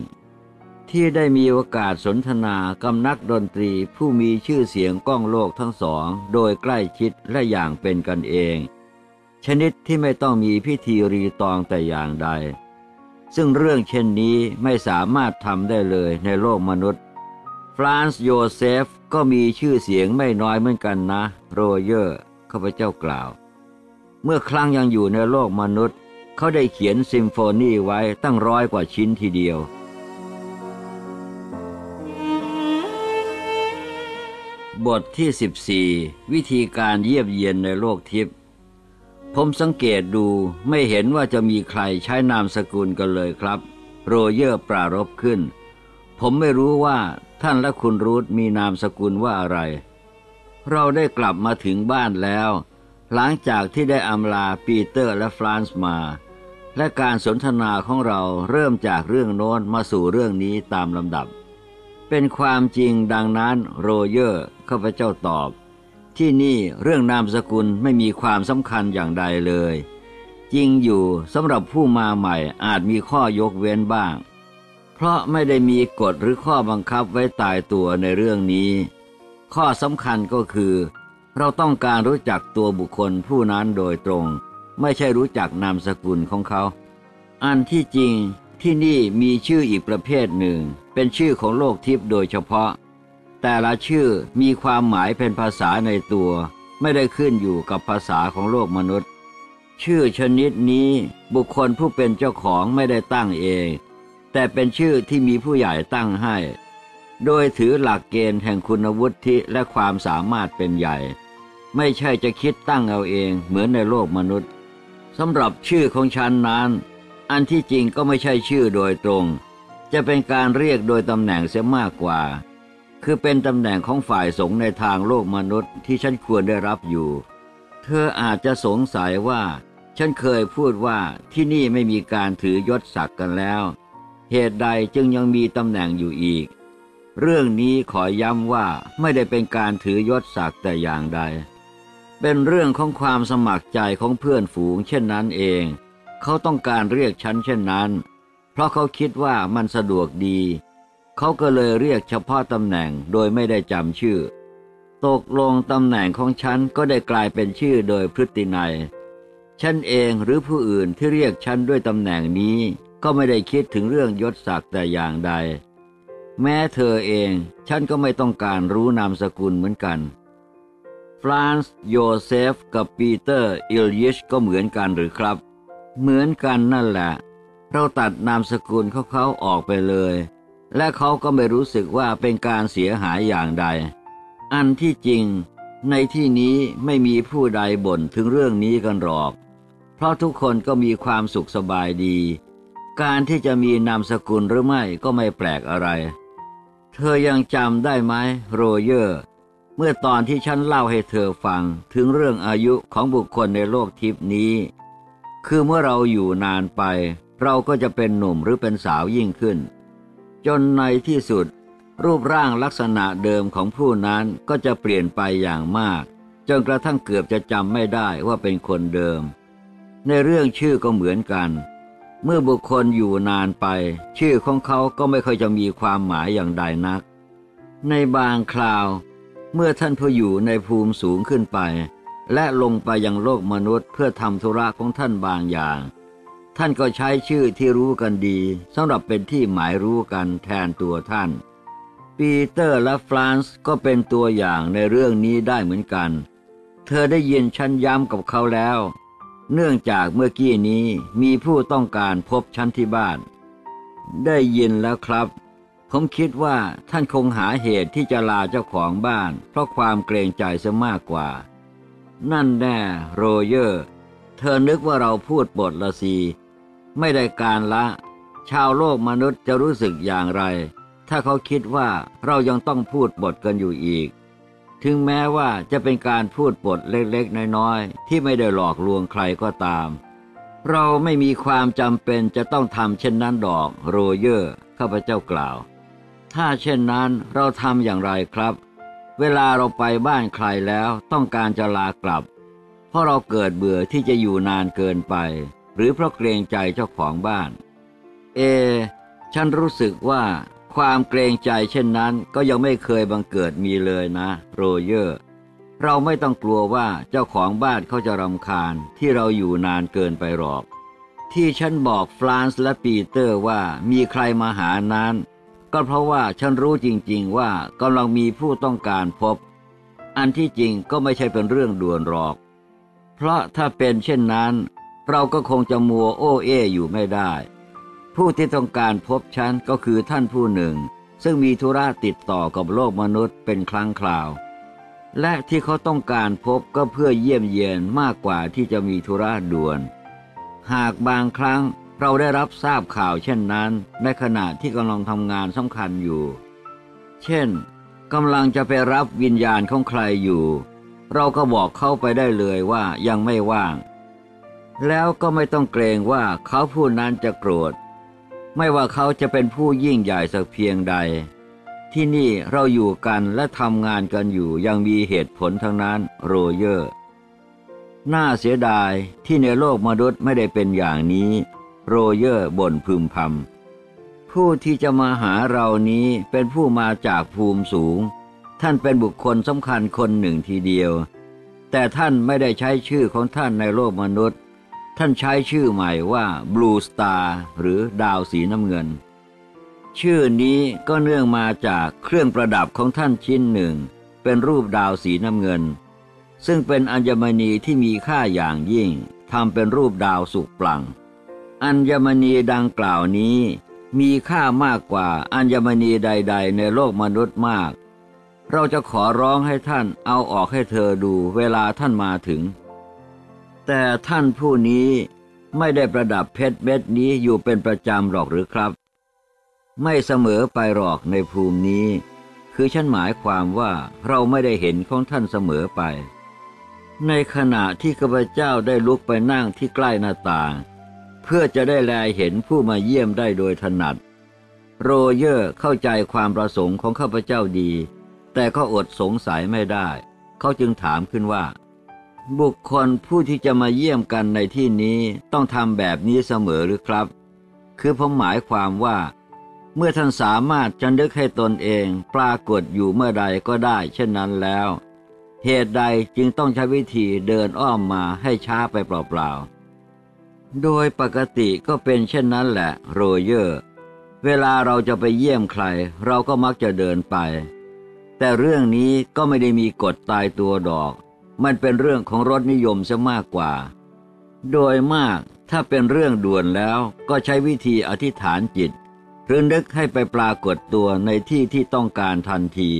ที่ได้มีโอกาสสนทนากับนักดนตรีผู้มีชื่อเสียงก้องโลกทั้งสอง โดยใกล้ชิดและอย่างเป็นกันเอง ชนิดที่ไม่ต้องมีพิธีรีตองแต่อย่างใด ซึ่งเรื่องเช่นนี้ไม่สามารถทำได้เลยในโลกมนุษย์ ฟรานซ์โยเซฟก็มีชื่อเสียงไม่น้อยเหมือนกันนะ โรเยอร์ข้าพเจ้ากล่าว เมื่อครั้งยังอยู่ในโลกมนุษย์ เขาได้เขียนซิมโฟนีไว้ตั้งร้อยกว่าชิ้นทีเดียว บทที่ 14 วิธีการเยี่ยมเยียนในโลกทิพย์ผมสังเกตดูไม่เห็นว่าจะมีใครใช้นามสกุลกันเลยครับ โรเยอร์ปรารภขึ้น ผมไม่รู้ว่าท่านและคุณรูธมีนามสกุลว่าอะไร เราได้กลับมาถึงบ้านแล้ว หลังจากที่ได้อำลาปีเตอร์และฟรานซ์มา และการสนทนาของเราเริ่มจากเรื่องโน้นมาสู่เรื่องนี้ตามลำดับ เป็นความจริงดังนั้นโรเยอร์ข้าพเจ้าตอบ ที่นี่เรื่องนามสกุลไม่มีความสำคัญอย่างใดเลย จริงอยู่สำหรับผู้มาใหม่อาจมีข้อยกเว้นบ้าง เพราะไม่ได้มีกฎหรือข้อบังคับไว้ตายตัวในเรื่องนี้ ข้อสำคัญก็คือ เราต้องการรู้จักตัวบุคคลผู้นั้นโดยตรง ไม่ใช่รู้จักนามสกุลของเขา อันที่จริงที่นี่มีชื่ออีกประเภทหนึ่ง เป็นชื่อของโลกทิพย์โดยเฉพาะ แต่ละชื่อมีความหมายเป็นภาษาในตัว ไม่ได้ขึ้นอยู่กับภาษาของโลกมนุษย์ ชื่อชนิดนี้บุคคลผู้เป็นเจ้าของไม่ได้ตั้งเอง แต่เป็นชื่อที่มีผู้ใหญ่ตั้งให้ โดยถือหลักเกณฑ์แห่งคุณวุฒิและความสามารถเป็นใหญ่ ไม่ใช่จะคิดตั้งเอาเองเหมือนในโลกมนุษย์ สำหรับชื่อของฉันนั้น อันที่จริงก็ไม่ใช่ชื่อโดยตรง จะเป็นการเรียกโดยตำแหน่งเสียมากกว่า คือเป็นตำแหน่งของฝ่ายสงในทางโลกมนุษย์ที่ฉันควรได้รับอยู่ เธออาจจะสงสัยว่า ฉันเคยพูดว่าที่นี่ไม่มีการถือยศศักดิ์กันแล้ว เหตุใดจึงยังมีตำแหน่งอยู่อีก เรื่องนี้ขอย้ำว่าไม่ได้เป็นการถือยศศักดิ์แต่อย่างใด เป็นเรื่องของความสมัครใจของเพื่อนฝูง เช่นนั้นเอง เขาต้องการเรียกฉันเช่นนั้น เพราะเขาคิดว่ามันสะดวกดี เขาก็เลยเรียกเฉพาะตำแหน่งโดยไม่ได้จำชื่อ ตกลงตำแหน่งของฉันก็ได้กลายเป็นชื่อโดยพฤตินัยฉันเองหรือผู้อื่นที่เรียกฉันด้วยตำแหน่งนี้ก็ไม่ได้คิดถึงเรื่องยศศักดิ์แต่อย่างใด แม้เธอเองฉันก็ไม่ต้องการรู้นามสกุลเหมือนกัน ฟรานซ์โยเซฟกับปีเตอร์อิลยิชก็เหมือนกันหรือครับ เหมือนกันนั่นแหละ เราตัดนามสกุลเขาเขาออกไปเลย และเขาก็ไม่รู้สึกว่าเป็นการเสียหายอย่างใด อันที่จริง ในที่นี้ไม่มีผู้ใดบ่นถึงเรื่องนี้กันหรอก เพราะทุกคนก็มีความสุขสบายดี การที่จะมีนามสกุลหรือไม่ก็ไม่แปลกอะไร เธอยังจำได้ไหมโรเยอร์ เมื่อตอนที่ฉันเล่าให้เธอฟังถึงเรื่องอายุของบุคคลในโลกทิพนี้ คือเมื่อเราอยู่นานไป เราก็จะเป็นหนุ่มหรือเป็นสาวยิ่งขึ้น จนในที่สุด รูปร่างลักษณะเดิมของผู้นั้นก็จะเปลี่ยนไปอย่างมาก จนกระทั่งเกือบจะจำไม่ได้ว่าเป็นคนเดิม ในเรื่องชื่อก็เหมือนกัน เมื่อบุคคลอยู่นานไป ชื่อของเขาก็ไม่ค่อยจะมีความหมายอย่างใดนัก ในบางคราว เมื่อท่านผู้อยู่ในภูมิสูงขึ้นไป และลงไปยังโลกมนุษย์เพื่อทำธุระของท่านบางอย่าง ท่านก็ใช้ชื่อที่รู้กันดีสำหรับเป็นที่หมายรู้กันแทนตัวท่าน ปีเตอร์และฟรานซ์ก็เป็นตัวอย่างในเรื่องนี้ได้เหมือนกัน เธอได้ยินฉันย้ำกับเขาแล้ว เนื่องจากเมื่อกี้นี้มีผู้ต้องการพบฉันที่บ้าน ได้ยินแล้วครับ ผมคิดว่าท่านคงหาเหตุที่จะลาเจ้าของบ้าน เพราะความเกรงใจซะมากกว่า นั่นแน่โรเยอร์ เธอนึกว่าเราพูดบทละสีไม่ได้การละ ชาวโลกมนุษย์จะรู้สึกอย่างไร ถ้าเขาคิดว่าเรายังต้องพูดบทกันอยู่อีก ถึงแม้ว่าจะเป็นการพูดปดเล็กๆ น้อยๆ ที่ไม่ได้หลอกลวงใครก็ตาม เราไม่มีความจำเป็นจะต้องทำเช่นนั้นดอกโรเยอร์ข้าพเจ้ากล่าว ถ้าเช่นนั้นเราทำอย่างไรครับ เวลาเราไปบ้านใครแล้วต้องการจะลากลับ เพราะเราเกิดเบื่อที่จะอยู่นานเกินไป หรือเพราะเกรงใจเจ้าของบ้าน เอ ฉันรู้สึกว่าความเกรงใจเช่นนั้นก็ยังไม่เคยบังเกิดมีเลยนะ โรเยอร์ เราไม่ต้องกลัวว่าเจ้าของบ้านเขาจะรำคาญที่เราอยู่นานเกินไปหรอก ที่ฉันบอกฟรานซ์และปีเตอร์ว่ามีใครมาหานั้น ก็เพราะว่าฉันรู้จริงๆว่ากำลังมีผู้ต้องการพบ อันที่จริงก็ไม่ใช่เป็นเรื่องด่วนหรอก เพราะถ้าเป็นเช่นนั้น เราก็คงจะมัวโอ้เออยู่ไม่ได้ ผู้ที่ต้องการพบฉันก็คือท่านผู้หนึ่ง ซึ่งมีธุระติดต่อกับโลกมนุษย์เป็นครั้งคราว และที่เขาต้องการพบก็เพื่อเยี่ยมเยียนมากกว่าที่จะมีธุระด่วน หากบางครั้ง เราได้รับทราบข่าวเช่นนั้น ในขณะที่กำลังทำงานสำคัญอยู่ เช่นกำลังจะไปรับวิญญาณของใครอยู่ เราก็บอกเขาไปได้เลยว่ายังไม่ว่าง แล้วก็ไม่ต้องเกรงว่าเขาผู้นั้นจะโกรธ ไม่ว่าเขาจะเป็นผู้ยิ่งใหญ่สักเพียงใด ที่นี่เราอยู่กันและทำงานกันอยู่อย่างมีเหตุผลทั้งนั้นโรเยอร์ น่าเสียดายที่ในโลกมนุษย์ไม่ได้เป็นอย่างนี้ โรเยอร์บ่นพึมพำผู้ที่จะมาหาเรานี้เป็นผู้มาจากภูมิสูง ท่านเป็นบุคคลสำคัญคนหนึ่งทีเดียว แต่ท่านไม่ได้ใช้ชื่อของท่านในโลกมนุษย์ ท่านใช้ชื่อใหม่ว่าบลูสตาร์หรือดาวสีน้ำเงิน ชื่อนี้ก็เนื่องมาจากเครื่องประดับของท่านชิ้นหนึ่ง เป็นรูปดาวสีน้ำเงิน ซึ่งเป็นอัญมณีที่มีค่าอย่างยิ่งทำเป็นรูปดาวสุกปลัง อัญมณีดังกล่าวนี้ มีค่ามากกว่าอัญมณีใด ๆ ในโลกมนุษย์มาก เราจะขอร้องให้ท่านเอาออกให้เธอดูเวลาท่านมาถึง แต่ท่านผู้นี้ไม่ได้ประดับเพชรเม็ดนี้อยู่เป็นประจำหรอกหรือครับ ไม่เสมอไปหรอกในภูมินี้ คือฉันหมายความว่าเราไม่ได้เห็นของท่านเสมอไป ในขณะที่ข้าพเจ้าได้ลุกไปนั่งที่ใกล้หน้าต่าง เพื่อจะได้แลเห็นผู้มาเยี่ยมได้โดยถนัด โรเยอร์เข้าใจความประสงค์ของข้าพเจ้าดี แต่ก็อดสงสัยไม่ได้ เขาจึงถามขึ้นว่า บุคคลผู้ที่จะมาเยี่ยมกันในที่นี้ต้องทำแบบนี้เสมอหรือครับ คือผมหมายความว่า เมื่อท่านสามารถจะนึกให้ตนเองปรากฏอยู่เมื่อใดก็ได้ เช่นนั้นแล้ว เหตุใดจึงต้องใช้วิธีเดินอ้อมมาให้ช้าไปเปล่าๆ โดยปกติก็เป็นเช่นนั้นแหละโรเยอร์ เวลาเราจะไปเยี่ยมใคร เราก็มักจะเดินไป แต่เรื่องนี้ก็ไม่ได้มีกฎตายตัวดอก มันเป็นเรื่องของรสนิยมซะมากกว่า โดยมากถ้าเป็นเรื่องด่วนแล้วก็ใช้วิธีอธิษฐานจิต หรือนึกให้ไปปรากฏตัวในที่ที่ต้องการทันที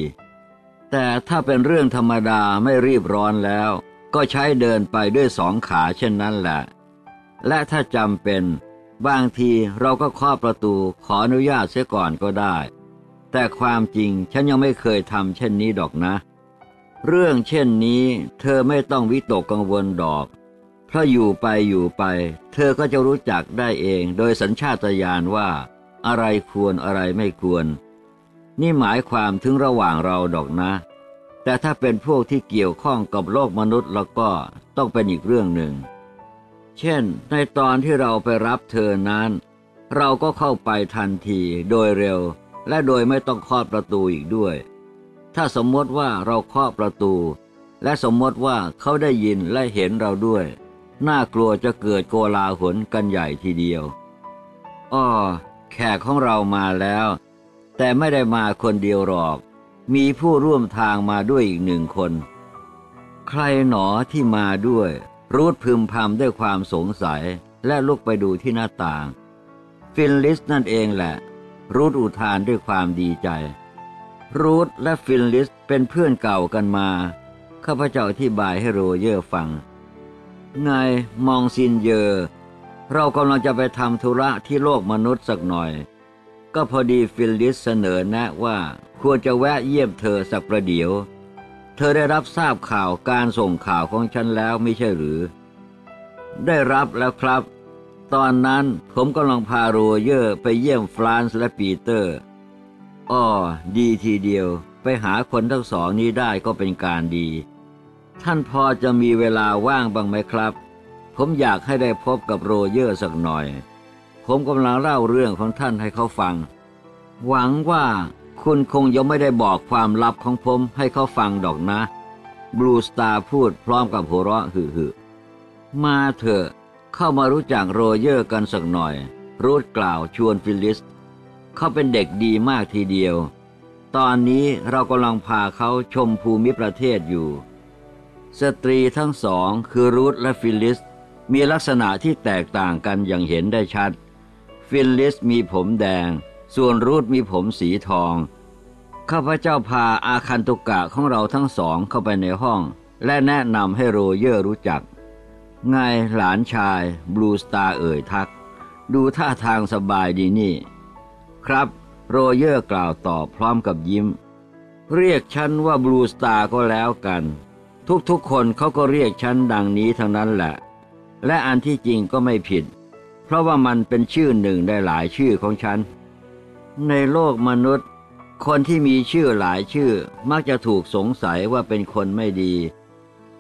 แต่ถ้าเป็นเรื่องธรรมดาไม่รีบร้อนแล้ว ก็ใช้เดินไปด้วยสองขาเช่นนั้นแหละ และถ้าจำเป็น บางทีเราก็เคาะประตูขออนุญาตเสียก่อนก็ได้ แต่ความจริงฉันยังไม่เคยทำเช่นนี้ดอกนะ เรื่องเช่นนี้เธอไม่ต้องวิตกกังวลดอก เพราะอยู่ไปอยู่ไป เธอก็จะรู้จักได้เองโดยสัญชาตญาณว่า อะไรควรอะไรไม่ควร นี่หมายความถึงระหว่างเราดอกนะ แต่ถ้าเป็นพวกที่เกี่ยวข้องกับโลกมนุษย์แล้วก็ต้องเป็นอีกเรื่องหนึ่ง เช่น ในตอนที่เราไปรับเธอนั้น เราก็เข้าไปทันทีโดยเร็ว และโดยไม่ต้องคอดประตูอีกด้วย ถ้าสมมติว่าเราเคาะประตู และสมมติว่าเขาได้ยินและเห็นเราด้วย น่ากลัวจะเกิดโกลาหลกันใหญ่ทีเดียวอ้อแขกของเรามาแล้ว แต่ไม่ได้มาคนเดียวหรอก มีผู้ร่วมทางมาด้วยอีกหนึ่งคน ใครหนอที่มาด้วย รูธพึมพำด้วยความสงสัยและลุกไปดูที่หน้าต่าง ฟิลิสนั่นเองแหละ รูธอุทานด้วยความดีใจ รูธและฟิลิสเป็นเพื่อนเก่ากันมา ข้าพเจ้าอธิบายให้โรเยอร์ฟังไงมองซินเยอร์เรากำลังจะไปทำธุระที่โลกมนุษย์สักหน่อย ก็พอดีฟิลิสเสนอแนะว่าควรจะแวะเยี่ยมเธอสักประเดี๋ยว เธอได้รับทราบข่าวการส่งข่าวของฉันแล้วไม่ใช่หรือ ได้รับแล้วครับ ตอนนั้นผมกำลังพาโรเยอร์ไปเยี่ยมฟรานซ์และปีเตอร์อ้อดีทีเดียว ไปหาคนทั้งสองนี้ได้ก็เป็นการดี ท่านพอจะมีเวลาว่างบ้างไหมครับ ผมอยากให้ได้พบกับโรเยอร์สักหน่อย ผมกำลังเล่าเรื่องของท่านให้เขาฟัง หวังว่า คุณคงยังไม่ได้บอกความลับของผมให้เขาฟังดอกนะ บลูสตาร์พูดพร้อมกับหัวเราะหึ่ๆมาเถอะ เข้ามารู้จักโรเยอร์กันสักหน่อย รูธกล่าวชวนฟิลิส เขาเป็นเด็กดีมากทีเดียว ตอนนี้เรากำลังพาเขาชมภูมิประเทศอยู่ สตรีทั้งสองคือรูธและฟิลิส มีลักษณะที่แตกต่างกันอย่างเห็นได้ชัด ฟิลิสมีผมแดง ส่วนรูธมีผมสีทอง ข้าพเจ้าพาอาคันตุกะของเราทั้งสองเข้าไปในห้อง และแนะนำให้โรเยอร์รู้จัก ไงหลานชาย บลูสตาร์เอ่ยทัก ดูท่าทางสบายดีนี่ ครับ โรเยอร์กล่าวตอบพร้อมกับยิ้ม เรียกฉันว่าบลูสตาร์ก็แล้วกัน ทุกๆคนเขาก็เรียกฉันดังนี้ทั้งนั้นแหละ และอันที่จริงก็ไม่ผิด เพราะว่ามันเป็นชื่อหนึ่งได้หลายชื่อของฉันในโลกมนุษย์ คนที่มีชื่อหลายชื่อมักจะถูกสงสัยว่าเป็นคนไม่ดี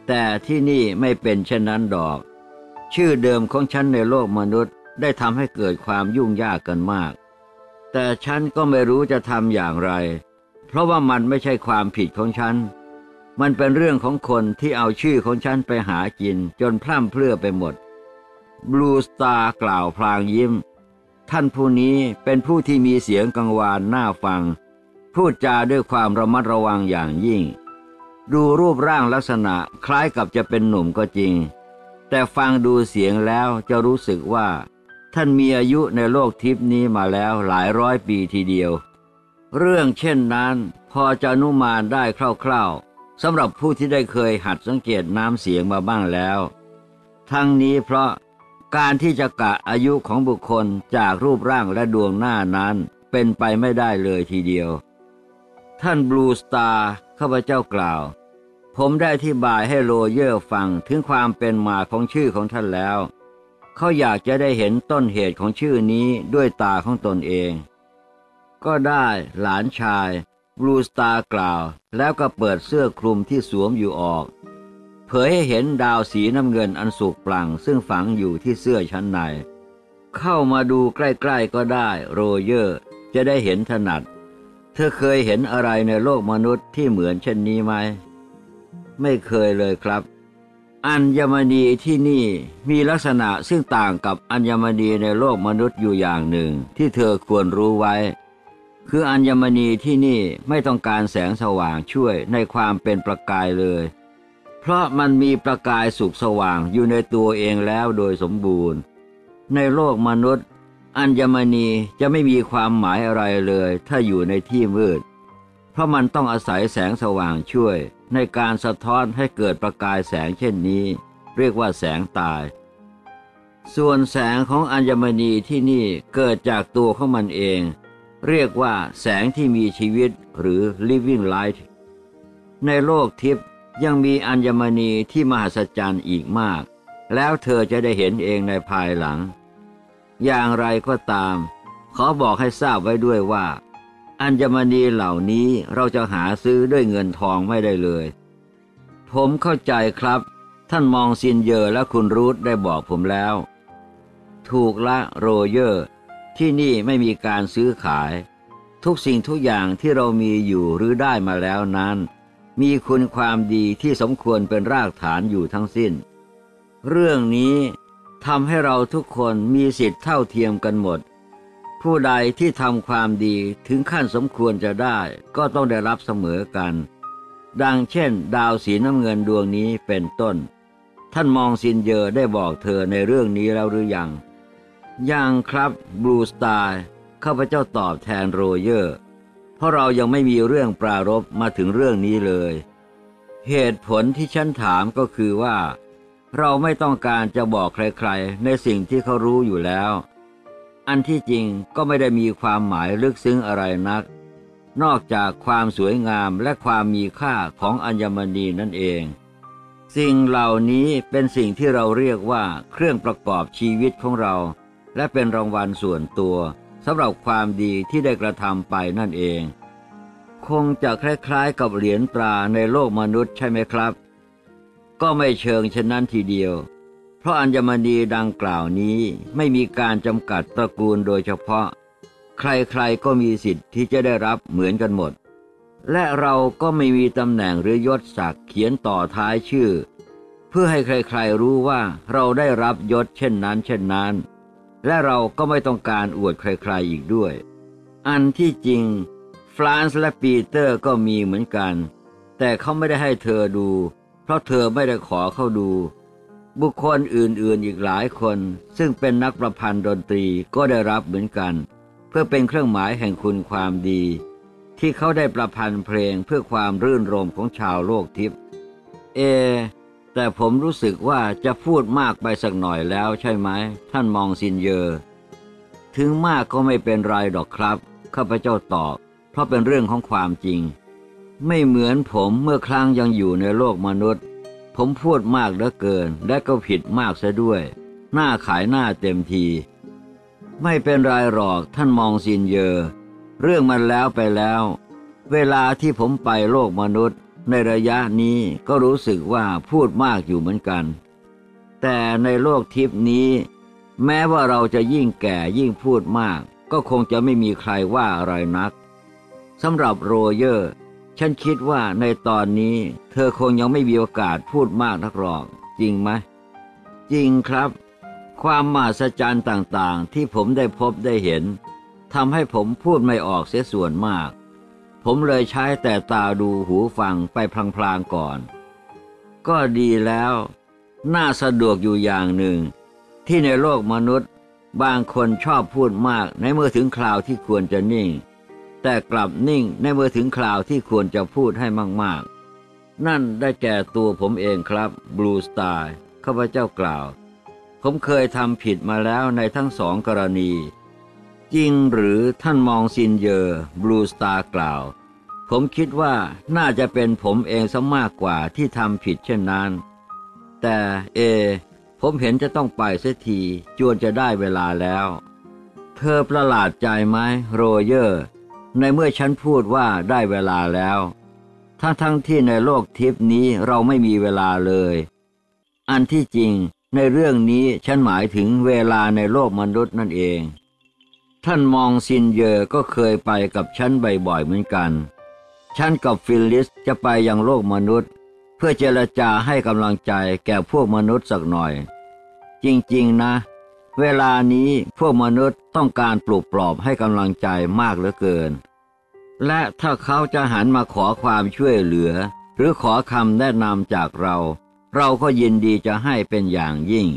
แต่ที่นี่ไม่เป็นเช่นนั้นดอก ชื่อเดิมของฉันในโลกมนุษย์ได้ทำให้เกิดความยุ่งยากกันมาก แต่ฉันก็ไม่รู้จะทำอย่างไร เพราะว่ามันไม่ใช่ความผิดของฉัน มันเป็นเรื่องของคนที่เอาชื่อของฉันไปหากินจนพร่ำเพรื่อไปหมด บลูสตาร์กล่าวพลางยิ้ม ท่านผู้นี้เป็นผู้ที่มีเสียงกังวานน่าฟัง พูดจาด้วยความระมัดระวังอย่างยิ่ง ดูรูปร่างลักษณะคล้ายกับจะเป็นหนุ่มก็จริง แต่ฟังดูเสียงแล้วจะรู้สึกว่า ท่านมีอายุในโลกทิพนี้มาแล้วหลายร้อยปีทีเดียว เรื่องเช่นนั้นพอจะอนุมานได้คร่าวๆสำหรับผู้ที่ได้เคยหัดสังเกตน้ำเสียงมาบ้างแล้ว ทั้งนี้เพราะการที่จะกะอายุของบุคคลจากรูปร่างและดวงหน้านั้นเป็นไปไม่ได้เลยทีเดียว ท่านบลูสตาร์ข้าพเจ้ากล่าว ผมได้อธิบายให้โรเยอร์ฟังถึงความเป็นมาของชื่อของท่านแล้ว เขาอยากจะได้เห็นต้นเหตุของชื่อนี้ด้วยตาของตนเอง ก็ได้หลานชายบลูสตาร์กล่าว แล้วก็เปิดเสื้อคลุมที่สวมอยู่ออก เผยให้เห็นดาวสีน้ำเงินอันสุกปลั่งซึ่งฝังอยู่ที่เสื้อชั้นใน เข้ามาดูใกล้ๆก็ได้โรเยอร์จะได้เห็นถนัด เธอเคยเห็นอะไรในโลกมนุษย์ที่เหมือนเช่นนี้ไหม ไม่เคยเลยครับ อัญมณีที่นี่มีลักษณะซึ่งต่างกับอัญมณีในโลกมนุษย์อยู่อย่างหนึ่งที่เธอควรรู้ไว้ คืออัญมณีที่นี่ไม่ต้องการแสงสว่างช่วยในความเป็นประกายเลย เพราะมันมีประกายสุกสว่างอยู่ในตัวเองแล้วโดยสมบูรณ์ ในโลกมนุษย์ อัญมณีจะไม่มีความหมายอะไรเลย ถ้าอยู่ในที่มืด เพราะมันต้องอาศัยแสงสว่างช่วย ในการสะท้อนให้เกิดประกายแสงเช่นนี้ เรียกว่าแสงตาย ส่วนแสงของอัญมณีที่นี่เกิดจากตัวของมันเอง เรียกว่าแสงที่มีชีวิตหรือ living light ในโลกทิพย์ยังมีอัญมณีที่มหัศจรรย์อีกมาก แล้วเธอจะได้เห็นเองในภายหลัง อย่างไรก็ตาม ขอบอกให้ทราบไว้ด้วยว่า อัญมณีเหล่านี้เราจะหาซื้อด้วยเงินทองไม่ได้เลย ผมเข้าใจครับ ท่านมองซินเยอร์และคุณรูธได้บอกผมแล้ว ถูกละโรเยอร์ ที่นี่ไม่มีการซื้อขาย ทุกสิ่งทุกอย่างที่เรามีอยู่หรือได้มาแล้วนั้น มีคุณความดีที่สมควรเป็นรากฐานอยู่ทั้งสิ้น เรื่องนี้ ทำให้เราทุกคนมีสิทธิ์เท่าเทียมกันหมด ผู้ใดที่ทำความดีถึงขั้นสมควรจะได้ก็ต้องได้รับเสมอกัน ดังเช่น ดาวสีน้ำเงินดวงนี้เป็นต้น ท่านมองซินเยอได้บอกเธอในเรื่องนี้แล้วหรือยัง ยังครับบลูสตาร์ข้าพเจ้าตอบแทนโรเยอร์ เพราะเรายังไม่มีเรื่องปรารบมาถึงเรื่องนี้เลย เหตุผลที่ฉันถามก็คือว่า เราไม่ต้องการจะบอกใครๆ ในสิ่งที่เขารู้อยู่แล้ว อันที่จริงก็ไม่ได้มีความหมายลึกซึ้งอะไรนัก นอกจากความสวยงามและความมีค่าของอัญมณีนั่นเอง สิ่งเหล่านี้เป็นสิ่งที่เราเรียกว่าเครื่องประกอบชีวิตของเรา และเป็นรางวัลส่วนตัวสำหรับความดีที่ได้กระทำไปนั่นเอง คงจะคล้ายๆ กับเหรียญตราในโลกมนุษย์ใช่ไหมครับ ก็ไม่เชิงเช่นนั้นทีเดียว เพราะอัญมณีดังกล่าวนี้ไม่มีการจำกัดตระกูลโดยเฉพาะ ใครๆก็มีสิทธิ์ที่จะได้รับเหมือนกันหมด และเราก็ไม่มีตำแหน่งหรือยศศักดิ์เขียนต่อท้ายชื่อ เพื่อให้ใครๆรู้ว่าเราได้รับยศเช่นนั้น เช่นนั้น และเราก็ไม่ต้องการอวดใครๆอีกด้วย อันที่จริงฟรานซ์และปีเตอร์ก็มีเหมือนกัน แต่เขาไม่ได้ให้เธอดู เพราะเธอไม่ได้ขอเข้าดู บุคคลอื่นๆอีกหลายคน ซึ่งเป็นนักประพันธ์ดนตรีก็ได้รับเหมือนกัน เพื่อเป็นเครื่องหมายแห่งคุณความดี ที่เขาได้ประพันธ์เพลงเพื่อความรื่นรมของชาวโลกทิพย์เอ แต่ผมรู้สึกว่าจะพูดมากไปสักหน่อยแล้วใช่ไหม ท่านมองซินเยอร์ถึงมากก็ไม่เป็นไรดอกครับ ข้าพเจ้าตอบ เพราะเป็นเรื่องของความจริง ไม่เหมือนผมเมื่อครั้งยังอยู่ในโลกมนุษย์ ผมพูดมากเหลือเกินและก็ผิดมากซะด้วย หน้าขายหน้าเต็มที ไม่เป็นไรหรอกท่านมองซินเยอ เรื่องมันแล้วไปแล้ว เวลาที่ผมไปโลกมนุษย์ ในระยะนี้ก็รู้สึกว่าพูดมากอยู่เหมือนกัน แต่ในโลกทิพนี้ แม้ว่าเราจะยิ่งแก่ยิ่งพูดมาก ก็คงจะไม่มีใครว่าอะไรนักสำหรับโรเยอร์ ฉันคิดว่าในตอนนี้เธอคงยังไม่มีโอกาสพูดมากนักหรอก จริงไหมจริงครับ ความมหัศจรรย์ต่างๆ ที่ผมได้พบได้เห็นทำให้ผมพูดไม่ออกเสียส่วนมาก ผมเลยใช้แต่ตาดูหูฟังไปพลางๆก่อน ก็ดีแล้ว น่าสะดวกอยู่อย่างหนึ่ง ที่ในโลกมนุษย์ บางคนชอบพูดมากในเมื่อถึงคราวที่ควรจะนิ่ง แต่กลับนิ่งในเมื่อถึงคราวที่ควรจะพูดให้มาก ๆ นั่นได้แก่ตัวผมเองครับบลูสตาร์ข้าพเจ้ากล่าว ผมเคยทำผิดมาแล้วในทั้งสองกรณี จริงหรือท่านมองซินเยอร์บลูสตาร์กล่าว ผมคิดว่าน่าจะเป็นผมเองซะมากกว่าที่ทำผิดเช่นนั้น แต่เอ ผมเห็นจะต้องไปเสียทีจวนจะได้เวลาแล้ว เธอประหลาดใจไหมโรเยอร์ ในเมื่อฉันพูดว่าได้เวลาแล้วทั้งทั้งที่ในโลกทิพย์นี้เราไม่มีเวลาเลย อันที่จริงในเรื่องนี้ฉันหมายถึงเวลาในโลกมนุษย์นั่นเอง ท่านมองซินเยอร์ก็เคยไปกับฉันบ่อยๆเหมือนกัน ฉันกับฟิลลิสจะไปยังโลกมนุษย์ เพื่อเจรจาให้กำลังใจแก่พวกมนุษย์สักหน่อย จริงๆนะ เวลานี้พวกมนุษย์ต้องการปลุกปลอบให้กำลังใจมากเหลือเกิน และถ้าเขาจะหันมาขอความช่วยเหลือ หรือขอคำแนะนำจากเรา เราก็ยินดีจะให้เป็นอย่างยิ่ง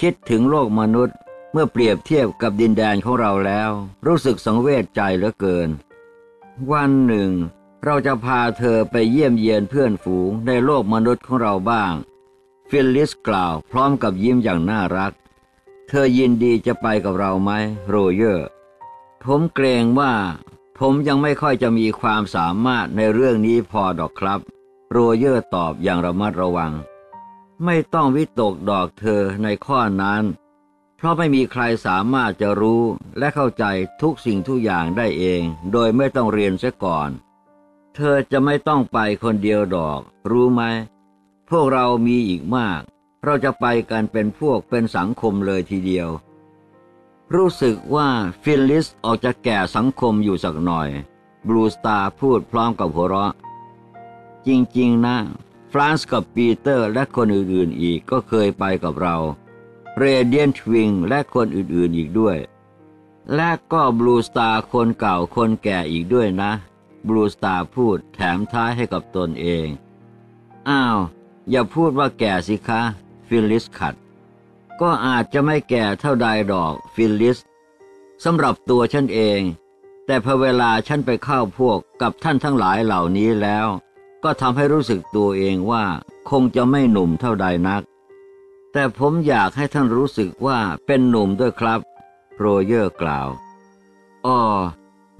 คิดถึงโลกมนุษย์เมื่อเปรียบเทียบกับดินแดนของเราแล้ว รู้สึกสังเวชใจเหลือเกิน วันหนึ่ง เราจะพาเธอไปเยี่ยมเยียนเพื่อนฝูงในโลกมนุษย์ของเราบ้าง ฟิลลิสกล่าวพร้อมกับยิ้มอย่างน่ารัก เธอยินดีจะไปกับเราไหมโรเยอร์ ผมเกรงว่า ผมยังไม่ค่อยจะมีความสามารถในเรื่องนี้พอดอกครับ โรเยอร์ตอบอย่างระมัดระวัง ไม่ต้องวิตกดอกเธอในข้อนั้น เพราะไม่มีใครสามารถจะรู้และเข้าใจทุกสิ่งทุกอย่างได้เอง โดยไม่ต้องเรียนเสียก่อน เธอจะไม่ต้องไปคนเดียวดอก รู้ไหมพวกเรามีอีกมาก เราจะไปกันเป็นพวกเป็นสังคมเลยทีเดียว รู้สึกว่าฟิลลิสออกจะแก่สังคมอยู่สักหน่อย บลูสตาร์พูดพร้อมกับหัวเราะ จริง ๆ นะ ฟรานซ์กับปีเตอร์และคนอื่น ๆ อีกก็เคยไปกับเรา เรเดียนทวิงและคนอื่น ๆ อีกด้วย และก็บลูสตาร์คนเก่าคนแก่อีกด้วยนะ บลูสตาร์พูดแถมท้ายให้กับตนเอง อ้าว อย่าพูดว่าแก่สิคะ ฟิลลิสขัด ก็อาจจะไม่แก่เท่าใดดอกฟิลลิสสำหรับตัวฉันเอง แต่พอเวลาฉันไปเข้าพวกกับท่านทั้งหลายเหล่านี้แล้ว ก็ทำให้รู้สึกตัวเองว่าคงจะไม่หนุ่มเท่าใดนัก แต่ผมอยากให้ท่านรู้สึกว่าเป็นหนุ่มด้วยครับโรเยอร์กล่าวอ้อ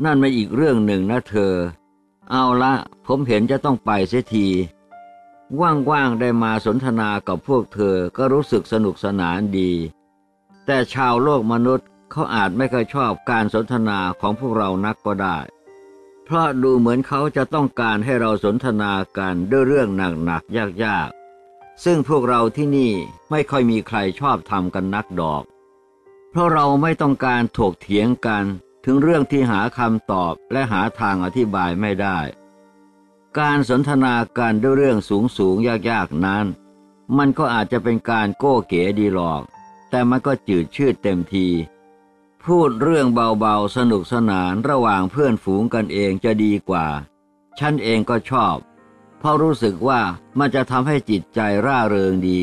นั่นมันอีกเรื่องหนึ่งนะเธอ เอาละ ผมเห็นจะต้องไปเสียที ว่างๆได้มาสนทนากับพวกเธอก็รู้สึกสนุกสนานดี แต่ชาวโลกมนุษย์เขาอาจไม่เคยชอบการสนทนาของพวกเรานักก็ได้ เพราะดูเหมือนเขาจะต้องการให้เราสนทนากันด้วยเรื่องหนักๆยากๆ ซึ่งพวกเราที่นี่ไม่ค่อยมีใครชอบทำกันนักดอก เพราะเราไม่ต้องการถกเถียงกันถึงเรื่องที่หาคำตอบและหาทางอธิบายไม่ได้ การสนทนากันด้วยเรื่องสูงสูงยากๆนั้น มันก็อาจจะเป็นการโก้เก๋ดีหรอก แต่มันก็จืดชืดเต็มที พูดเรื่องเบาๆสนุกสนานระหว่างเพื่อนฝูงกันเองจะดีกว่า ฉันเองก็ชอบ เพราะรู้สึกว่ามันจะทำให้จิตใจร่าเริงดี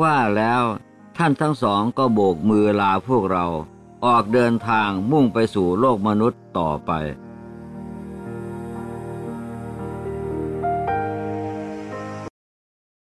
ว่าแล้วท่านทั้งสองก็โบกมือลาพวกเรา ออกเดินทางมุ่งไปสู่โลกมนุษย์ต่อไป